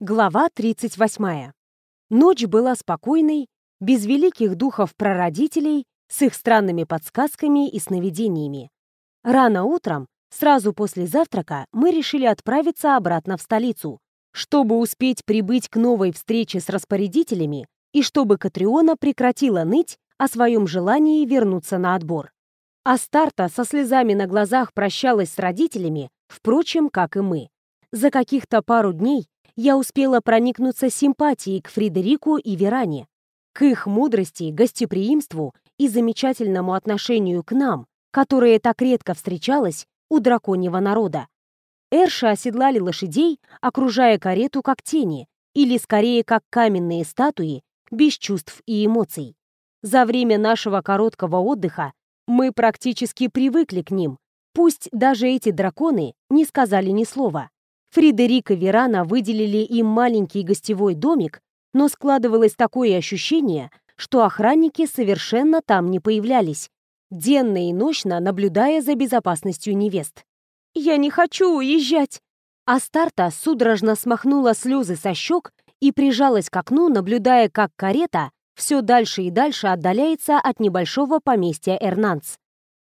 Глава 38. Ночь была спокойной, без великих духов прародителей, с их странными подсказками и сновидениями. Рано утром, сразу после завтрака, мы решили отправиться обратно в столицу, чтобы успеть прибыть к новой встрече с распорядителями и чтобы Катриона прекратила ныть о своем желании вернуться на отбор. Астарта со слезами на глазах прощалась с родителями, впрочем, как и мы. За каких-то пару дней я успела проникнуться симпатией к Фредерику и Веране, к их мудрости, гостеприимству и замечательному отношению к нам, которое так редко встречалось у драконьего народа. Эрши оседлали лошадей, окружая карету как тени, или скорее как каменные статуи, без чувств и эмоций. За время нашего короткого отдыха мы практически привыкли к ним, пусть даже эти драконы не сказали ни слова. Фредерик и Верана выделили им маленький гостевой домик, но складывалось такое ощущение, что охранники совершенно там не появлялись, денно и ночно наблюдая за безопасностью невест. «Я не хочу уезжать!» Астарта судорожно смахнула слезы со щек и прижалась к окну, наблюдая, как карета все дальше и дальше отдаляется от небольшого поместья Эрнанц.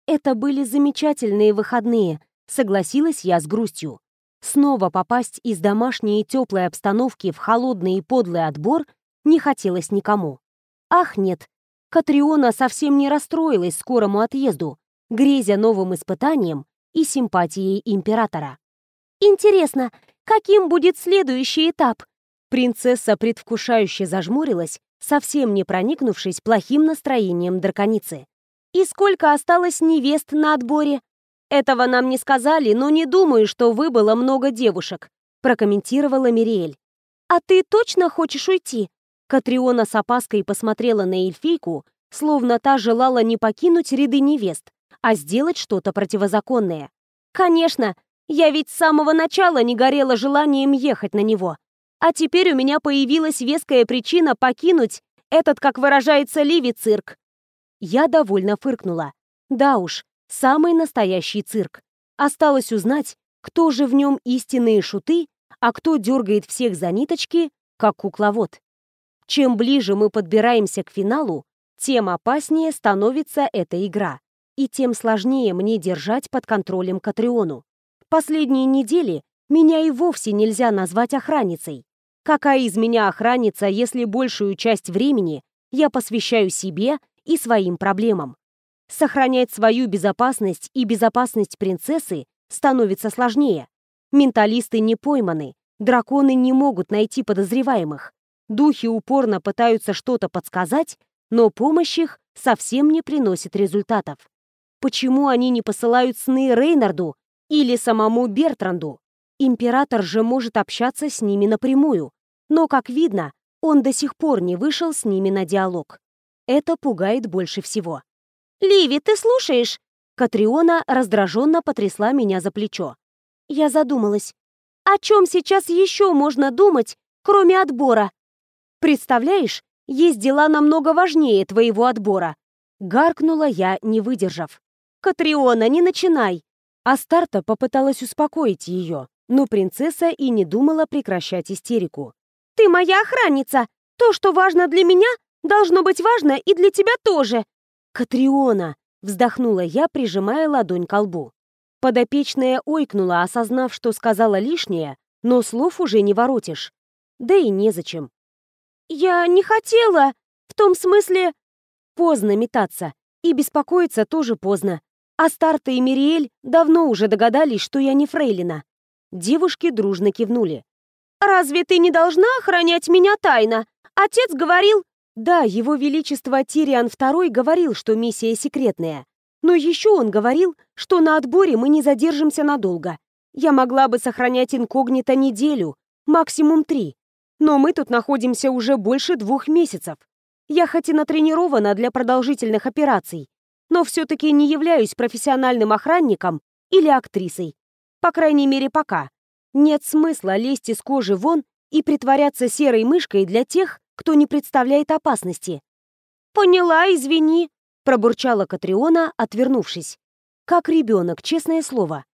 «Это были замечательные выходные», — согласилась я с грустью. Снова попасть из домашней и теплой обстановки в холодный и подлый отбор не хотелось никому. Ах, нет, Катриона совсем не расстроилась скорому отъезду, грезя новым испытанием и симпатией императора. «Интересно, каким будет следующий этап?» Принцесса предвкушающе зажмурилась, совсем не проникнувшись плохим настроением драконицы. «И сколько осталось невест на отборе?» «Этого нам не сказали, но не думаю, что выбыло много девушек», прокомментировала Мириэль. «А ты точно хочешь уйти?» Катриона с опаской посмотрела на эльфийку, словно та желала не покинуть ряды невест, а сделать что-то противозаконное. «Конечно, я ведь с самого начала не горела желанием ехать на него. А теперь у меня появилась веская причина покинуть этот, как выражается Ливи, цирк». Я довольно фыркнула. Да уж, Самый настоящий цирк. Осталось узнать, кто же в нем истинные шуты, а кто дергает всех за ниточки, как кукловод. Чем ближе мы подбираемся к финалу, тем опаснее становится эта игра, и тем сложнее мне держать под контролем Катриону. Последние недели меня и вовсе нельзя назвать охранницей. Какая из меня охранница, если большую часть времени я посвящаю себе и своим проблемам? Сохранять свою безопасность и безопасность принцессы становится сложнее. Менталисты не пойманы, драконы не могут найти подозреваемых. Духи упорно пытаются что-то подсказать, но помощь их совсем не приносит результатов. Почему они не посылают сны Рейнарду или самому Бертранду? Император же может общаться с ними напрямую, но, как видно, он до сих пор не вышел с ними на диалог. Это пугает больше всего. «Ливи, ты слушаешь?» Катриона раздраженно потрясла меня за плечо. Я задумалась. О чем сейчас еще можно думать, кроме отбора? Представляешь, есть дела намного важнее твоего отбора. Гаркнула я, не выдержав. «Катриона, не начинай!» Астарта попыталась успокоить ее, но принцесса и не думала прекращать истерику. «Ты моя охранница! То, что важно для меня, должно быть важно и для тебя тоже! «Катриона!» — вздохнула я, прижимая ладонь к лбу. Подопечная ойкнула, осознав, что сказала лишнее, но слов уже не воротишь. Да и незачем. «Я не хотела! В том смысле...» Поздно метаться. И беспокоиться тоже поздно. А Старта и Мириэль давно уже догадались, что я не фрейлина. Девушки дружно кивнули. «Разве ты не должна охранять меня тайно? Отец говорил...» Да, его величество Тириан II говорил, что миссия секретная. Но еще он говорил, что на отборе мы не задержимся надолго. Я могла бы сохранять инкогнито неделю, максимум три. Но мы тут находимся уже больше двух месяцев. Я хоть и натренирована для продолжительных операций, но все-таки не являюсь профессиональным охранником или актрисой. По крайней мере, пока. Нет смысла лезть из кожи вон и притворяться серой мышкой для тех, кто не представляет опасности. «Поняла, извини», — пробурчала Катриона, отвернувшись. Как ребенок, честное слово.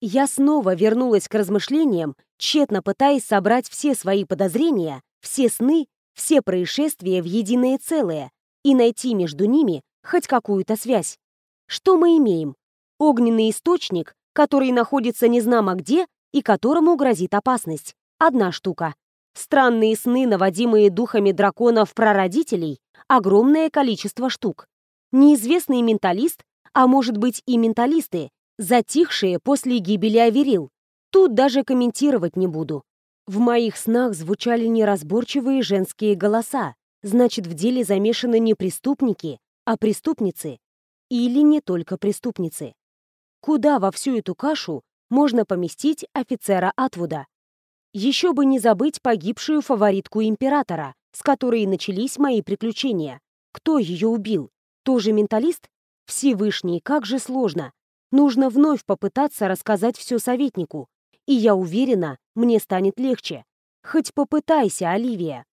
Я снова вернулась к размышлениям тщетно пытаясь собрать все свои подозрения, все сны, все происшествия в единое целое и найти между ними хоть какую-то связь. Что мы имеем? Огненный источник, который находится незнамо где и которому грозит опасность. Одна штука. Странные сны, наводимые духами драконов-прародителей, огромное количество штук. Неизвестный менталист, а может быть и менталисты, затихшие после гибели Аверил. Тут даже комментировать не буду. В моих снах звучали неразборчивые женские голоса. Значит, в деле замешаны не преступники, а преступницы. Или не только преступницы. Куда во всю эту кашу можно поместить офицера Атвуда? Еще бы не забыть погибшую фаворитку императора, с которой начались мои приключения. Кто ее убил? Тоже менталист? Всевышний, как же сложно. Нужно вновь попытаться рассказать все советнику. И я уверена, мне станет легче. Хоть попытайся, Оливия.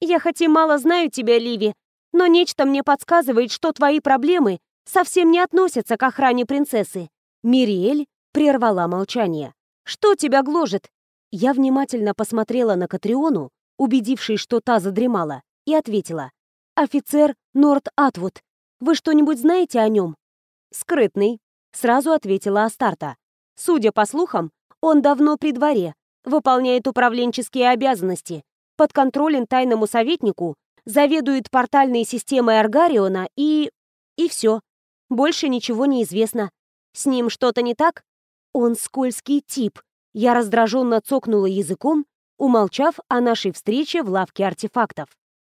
Я хоть и мало знаю тебя, Ливи, но нечто мне подсказывает, что твои проблемы совсем не относятся к охране принцессы. Мириэль прервала молчание. Что тебя гложет? Я внимательно посмотрела на Катриону, убедившись, что та задремала, и ответила. «Офицер Норт Атвуд. Вы что-нибудь знаете о нем?» «Скрытный», — сразу ответила Астарта. «Судя по слухам, он давно при дворе, выполняет управленческие обязанности, под контролем тайному советнику, заведует портальной системой Аргариона и... и все. Больше ничего не известно. С ним что-то не так? Он скользкий тип, я раздраженно цокнула языком, умолчав о нашей встрече в лавке артефактов.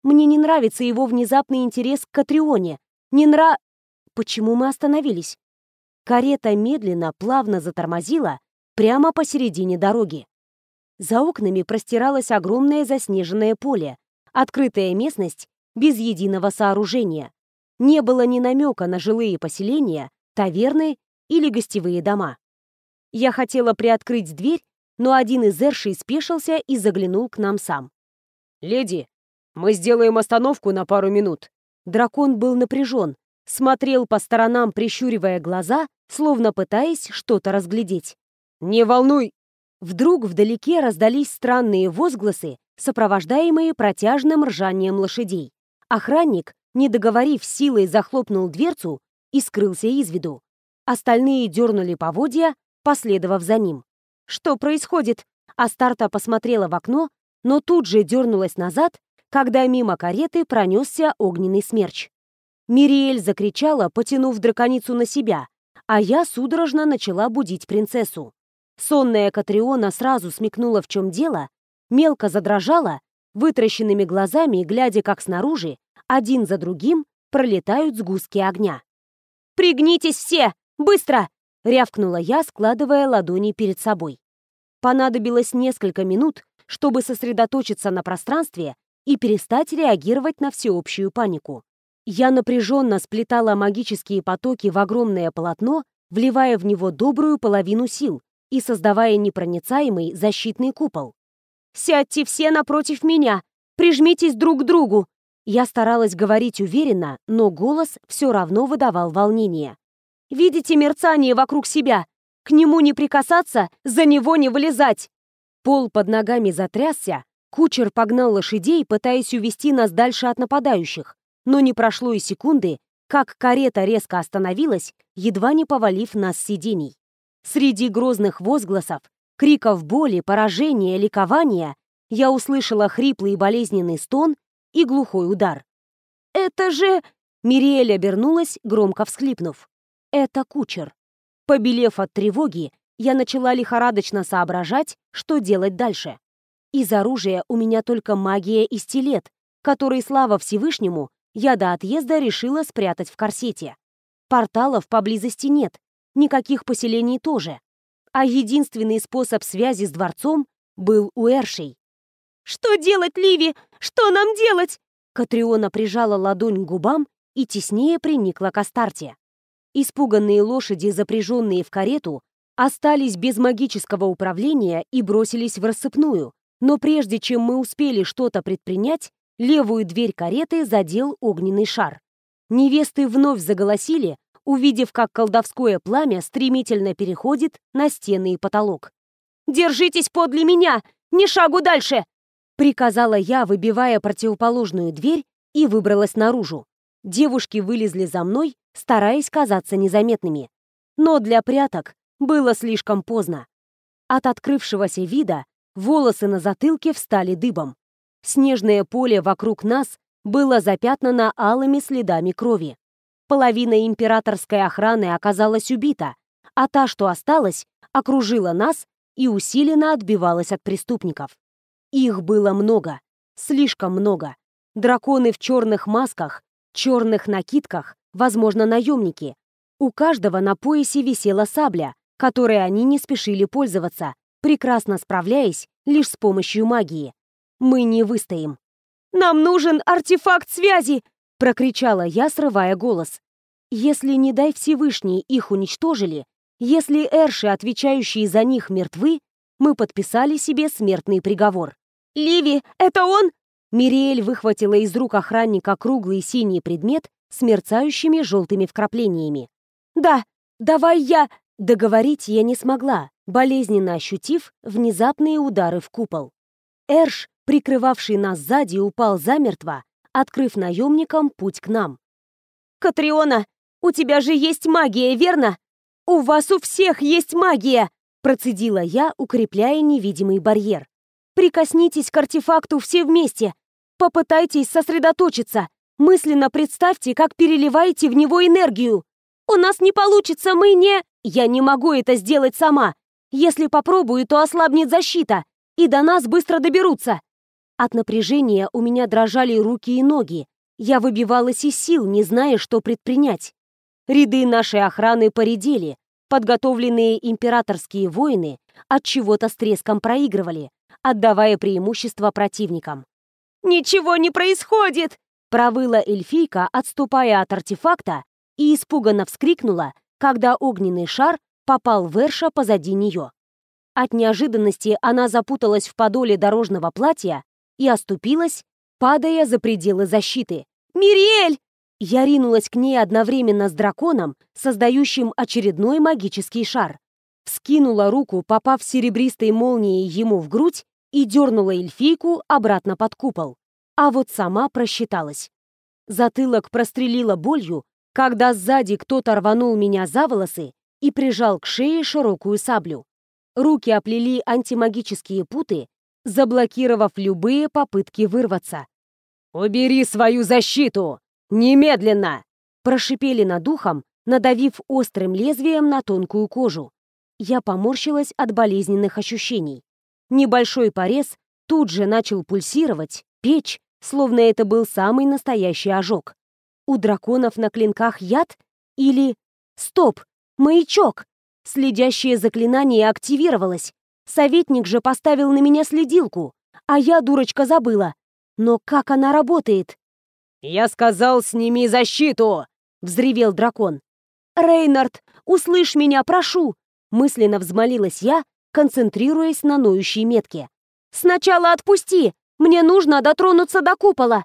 Мне не нравится его внезапный интерес к Катрионе. Не нра... Почему мы остановились? Карета медленно, плавно затормозила прямо посередине дороги. За окнами простиралось огромное заснеженное поле, открытая местность без единого сооружения. Не было ни намека на жилые поселения, таверны или гостевые дома. Я хотела приоткрыть дверь, но один из эршей спешился и заглянул к нам сам. «Леди, мы сделаем остановку на пару минут». Дракон был напряжен, смотрел по сторонам, прищуривая глаза, словно пытаясь что-то разглядеть. «Не волнуй!» Вдруг вдалеке раздались странные возгласы, сопровождаемые протяжным ржанием лошадей. Охранник, не договорив силой, захлопнул дверцу и скрылся из виду. Остальные дернули поводья, последовав за ним. «Что происходит?» Астарта посмотрела в окно, но тут же дернулась назад, когда мимо кареты пронесся огненный смерч. Мириэль закричала, потянув драконицу на себя, а я судорожно начала будить принцессу. Сонная Катриона сразу смекнула, в чем дело, мелко задрожала, вытращенными глазами, глядя, как снаружи, один за другим пролетают сгустки огня. «Пригнитесь все! Быстро!» — рявкнула я, складывая ладони перед собой. Понадобилось несколько минут, чтобы сосредоточиться на пространстве и перестать реагировать на всеобщую панику. Я напряженно сплетала магические потоки в огромное полотно, вливая в него добрую половину сил и создавая непроницаемый защитный купол. «Сядьте все напротив меня! Прижмитесь друг к другу!» Я старалась говорить уверенно, но голос все равно выдавал волнение. Видите мерцание вокруг себя? К нему не прикасаться, за него не вылезать!» Пол под ногами затрясся, кучер погнал лошадей, пытаясь увести нас дальше от нападающих. Но не прошло и секунды, как карета резко остановилась, едва не повалив нас с сидений. Среди грозных возгласов, криков боли, поражения, ликования я услышала хриплый и болезненный стон и глухой удар. «Это же...» Мириэль обернулась, громко всхлипнув. Это кучер. Побелев от тревоги, я начала лихорадочно соображать, что делать дальше. Из оружия у меня только магия и стилет, который, слава Всевышнему, я до отъезда решила спрятать в корсете. Порталов поблизости нет, никаких поселений тоже. А единственный способ связи с дворцом был у Эршей. «Что делать, Ливи? Что нам делать?» Катриона прижала ладонь к губам и теснее приникла к Астарте. Испуганные лошади, запряженные в карету, остались без магического управления и бросились в рассыпную. Но прежде чем мы успели что-то предпринять, левую дверь кареты задел огненный шар. Невесты вновь заголосили, увидев, как колдовское пламя стремительно переходит на стены и потолок. Держитесь подле меня! Ни шагу дальше!» Приказала я, выбивая противоположную дверь, и выбралась наружу. Девушки вылезли за мной, стараясь казаться незаметными. Но для пряток было слишком поздно. От открывшегося вида волосы на затылке встали дыбом. Снежное поле вокруг нас было запятнано алыми следами крови. Половина императорской охраны оказалась убита, а та, что осталась, окружила нас и усиленно отбивалась от преступников. Их было много, слишком много. Драконы в черных масках, черных накидках, возможно, наемники. У каждого на поясе висела сабля, которой они не спешили пользоваться, прекрасно справляясь лишь с помощью магии. Мы не выстоим. «Нам нужен артефакт связи!» — прокричала я, срывая голос. Если, не дай Всевышний, их уничтожили, если эрши, отвечающие за них, мертвы, мы подписали себе смертный приговор. «Ливи, это он?» Мириэль выхватила из рук охранника круглый синий предмет с мерцающими желтыми вкраплениями. «Да, давай я...» Договорить я не смогла, болезненно ощутив внезапные удары в купол. Эрш, прикрывавший нас сзади, упал замертво, открыв наемникам путь к нам. «Катриона, у тебя же есть магия, верно? У вас у всех есть магия!» Процедила я, укрепляя невидимый барьер. «Прикоснитесь к артефакту все вместе. Попытайтесь сосредоточиться. Мысленно представьте, как переливаете в него энергию. У нас не получится, мы не...» Я не могу это сделать сама. Если попробую, то ослабнет защита, и до нас быстро доберутся. От напряжения у меня дрожали руки и ноги. Я выбивалась из сил, не зная, что предпринять. Ряды нашей охраны поредели. Подготовленные императорские воины от чего-то с треском проигрывали, отдавая преимущество противникам. «Ничего не происходит!» — провыла эльфийка, отступая от артефакта, и испуганно вскрикнула, когда огненный шар попал в Эрша позади нее. От неожиданности она запуталась в подоле дорожного платья и оступилась, падая за пределы защиты. «Мириэль!» Я ринулась к ней одновременно с драконом, создающим очередной магический шар. Вскинула руку, попав серебристой молнией ему в грудь, и дернула эльфийку обратно под купол. А вот сама просчиталась. Затылок прострелила болью, когда сзади кто-то рванул меня за волосы и прижал к шее широкую саблю. Руки оплели антимагические путы, заблокировав любые попытки вырваться. «Убери свою защиту! Немедленно!» Прошипели над ухом, надавив острым лезвием на тонкую кожу. Я поморщилась от болезненных ощущений. Небольшой порез тут же начал пульсировать, печь, словно это был самый настоящий ожог. У драконов на клинках яд? Или... Стоп! Маячок! Следящее заклинание активировалось. Советник же поставил на меня следилку, а я, дурочка, забыла. Но как она работает? «Я сказал, сними защиту!» — взревел дракон. «Рейнард, услышь меня, прошу!» — мысленно взмолилась я, концентрируясь на ноющей метке. «Сначала отпусти! Мне нужно дотронуться до купола!»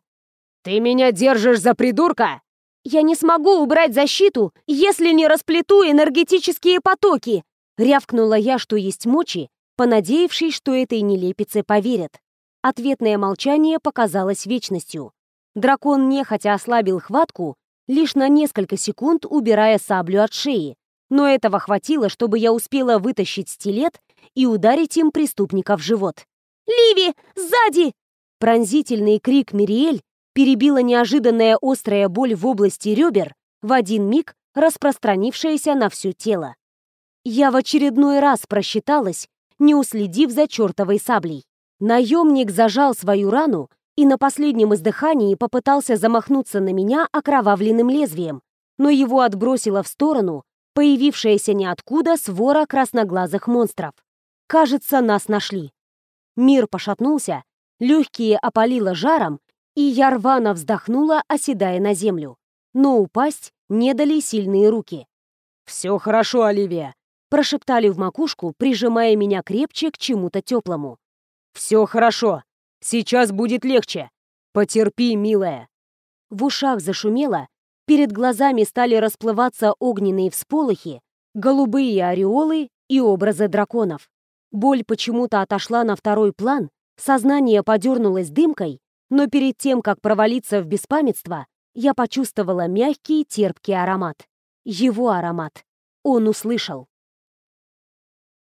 «Ты меня держишь за придурка?» «Я не смогу убрать защиту, если не расплету энергетические потоки!» Рявкнула я, что есть мочи, понадеявшись, что этой нелепице поверят. Ответное молчание показалось вечностью. Дракон нехотя ослабил хватку, лишь на несколько секунд убирая саблю от шеи, но этого хватило, чтобы я успела вытащить стилет и ударить им преступника в живот. «Ливи! Сзади!» Пронзительный крик Мириэль перебила неожиданная острая боль в области ребер, в один миг распространившаяся на все тело. Я в очередной раз просчиталась, не уследив за чертовой саблей. Наемник зажал свою рану и на последнем издыхании попытался замахнуться на меня окровавленным лезвием, но его отбросило в сторону появившаяся ниоткуда свора красноглазых монстров. Кажется, нас нашли. Мир пошатнулся, легкие опалило жаром, и я рвано вздохнула, оседая на землю. Но упасть не дали сильные руки. «Все хорошо, Оливия», — прошептали в макушку, прижимая меня крепче к чему-то теплому. «Все хорошо. Сейчас будет легче. Потерпи, милая». В ушах зашумело, перед глазами стали расплываться огненные всполохи, голубые ореолы и образы драконов. Боль почему-то отошла на второй план, сознание подернулось дымкой, но перед тем, как провалиться в беспамятство, я почувствовала мягкий терпкий аромат. Его аромат. Он услышал.